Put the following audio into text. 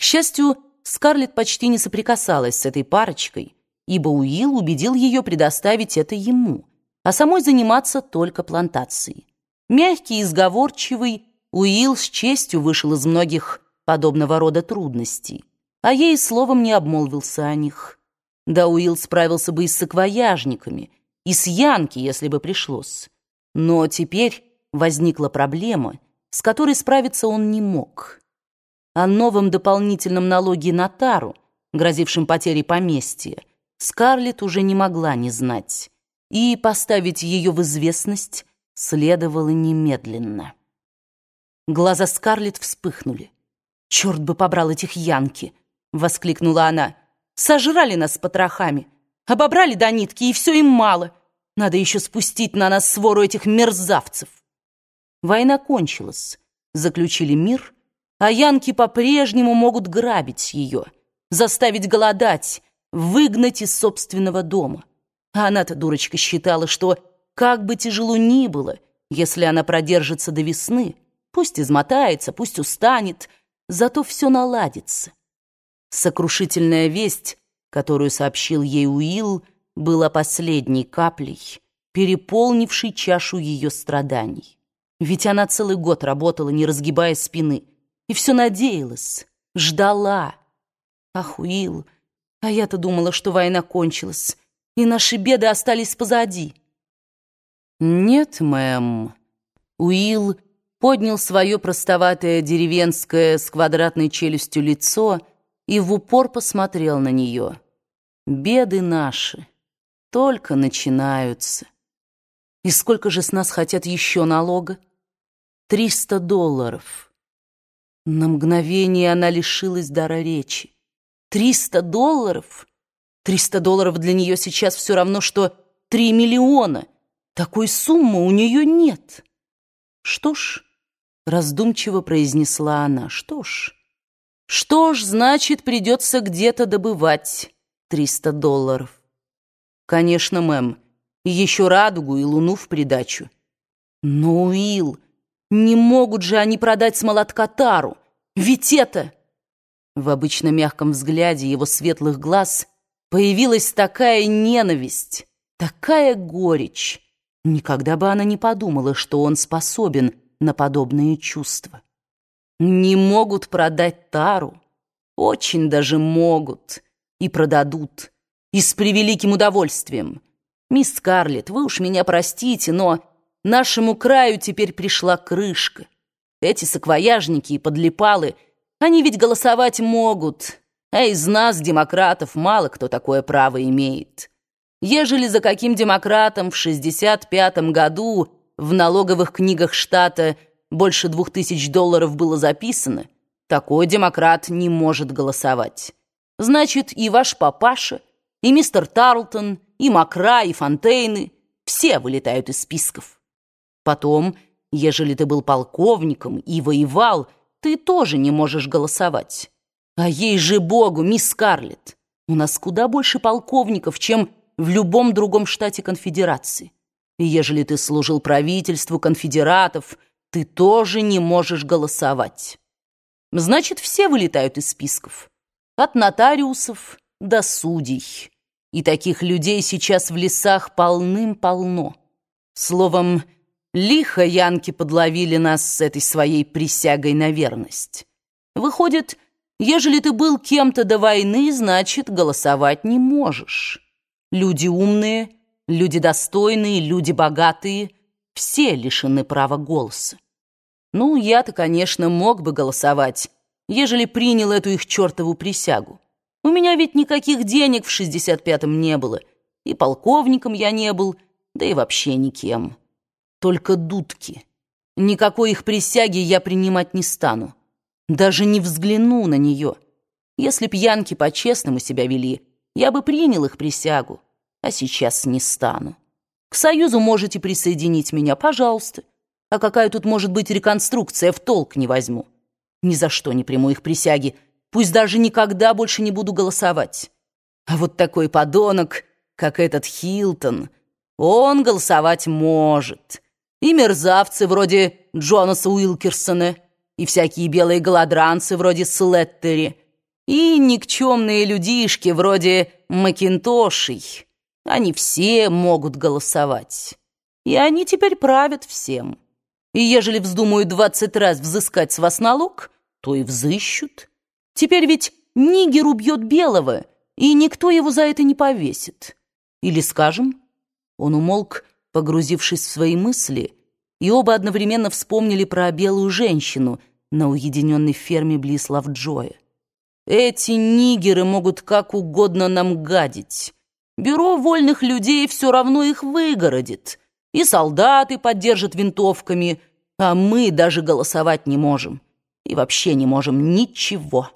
К счастью, Скарлетт почти не соприкасалась с этой парочкой, ибо Уилл убедил ее предоставить это ему, а самой заниматься только плантацией. Мягкий и сговорчивый, Уилл с честью вышел из многих подобного рода трудностей, а ей словом не обмолвился о них. Да Уилл справился бы и с саквояжниками, и с Янки, если бы пришлось. Но теперь возникла проблема, с которой справиться он не мог. О новом дополнительном налоге на тару, грозившем потерей поместья, Скарлетт уже не могла не знать, и поставить ее в известность следовало немедленно. Глаза Скарлетт вспыхнули. «Черт бы побрал этих янки!» — воскликнула она. «Сожрали нас с потрохами, обобрали до нитки, и все им мало. Надо еще спустить на нас свору этих мерзавцев». Война кончилась, заключили мир, а янки по-прежнему могут грабить ее, заставить голодать, выгнать из собственного дома. А она-то, дурочка, считала, что как бы тяжело ни было, если она продержится до весны, пусть измотается, пусть устанет, зато все наладится. Сокрушительная весть, которую сообщил ей Уилл, была последней каплей, переполнившей чашу ее страданий. Ведь она целый год работала, не разгибая спины, и все надеялась, ждала. Ах, Уилл, а я-то думала, что война кончилась, и наши беды остались позади. Нет, мэм. Уилл поднял свое простоватое деревенское с квадратной челюстью лицо и в упор посмотрел на нее. Беды наши только начинаются. И сколько же с нас хотят еще налога? Триста долларов. На мгновение она лишилась дара речи. Триста долларов? Триста долларов для нее сейчас все равно, что три миллиона. Такой суммы у нее нет. Что ж, раздумчиво произнесла она, что ж, что ж, значит, придется где-то добывать триста долларов. Конечно, мэм, еще радугу и луну в придачу. Но, Уилл, не могут же они продать с молотка тару, ведь это... В обычно мягком взгляде его светлых глаз появилась такая ненависть, такая горечь. Никогда бы она не подумала, что он способен на подобные чувства. Не могут продать тару. Очень даже могут. И продадут. И с превеликим удовольствием. Мисс Скарлетт, вы уж меня простите, но нашему краю теперь пришла крышка. Эти саквояжники и подлипалы — они ведь голосовать могут, а из нас, демократов, мало кто такое право имеет. Ежели за каким демократом в 65-м году в налоговых книгах штата больше двух тысяч долларов было записано, такой демократ не может голосовать. Значит, и ваш папаша, и мистер Тарлтон, и Макра, и Фонтейны все вылетают из списков. Потом, ежели ты был полковником и воевал, ты тоже не можешь голосовать. А ей же богу, мисс Скарлетт, у нас куда больше полковников, чем в любом другом штате конфедерации. И ежели ты служил правительству конфедератов, ты тоже не можешь голосовать. Значит, все вылетают из списков. От нотариусов до судей. И таких людей сейчас в лесах полным-полно. Словом, Лихо янки подловили нас с этой своей присягой на верность. Выходит, ежели ты был кем-то до войны, значит, голосовать не можешь. Люди умные, люди достойные, люди богатые — все лишены права голоса. Ну, я-то, конечно, мог бы голосовать, ежели принял эту их чертову присягу. У меня ведь никаких денег в 65-м не было, и полковником я не был, да и вообще никем только дудки. Никакой их присяги я принимать не стану. Даже не взгляну на нее. Если пьянки по-честному себя вели, я бы принял их присягу, а сейчас не стану. К союзу можете присоединить меня, пожалуйста. А какая тут может быть реконструкция, в толк не возьму. Ни за что не приму их присяги, пусть даже никогда больше не буду голосовать. А вот такой подонок, как этот Хилтон, он голосовать может» и мерзавцы вроде Джонаса Уилкерсона, и всякие белые голодранцы вроде Слеттери, И никчемные людишки вроде Макинтошей, они все могут голосовать. И они теперь правят всем. И ежели вздумают двадцать раз взыскать с вас налог, то и взыщут. Теперь ведь нигер убьет белого, и никто его за это не повесит. Или, скажем, он умолк, погрузившись в свои мысли, и оба одновременно вспомнили про белую женщину на уединенной ферме близ Лавджоя. Эти нигеры могут как угодно нам гадить. Бюро вольных людей все равно их выгородит. И солдаты поддержат винтовками, а мы даже голосовать не можем. И вообще не можем ничего.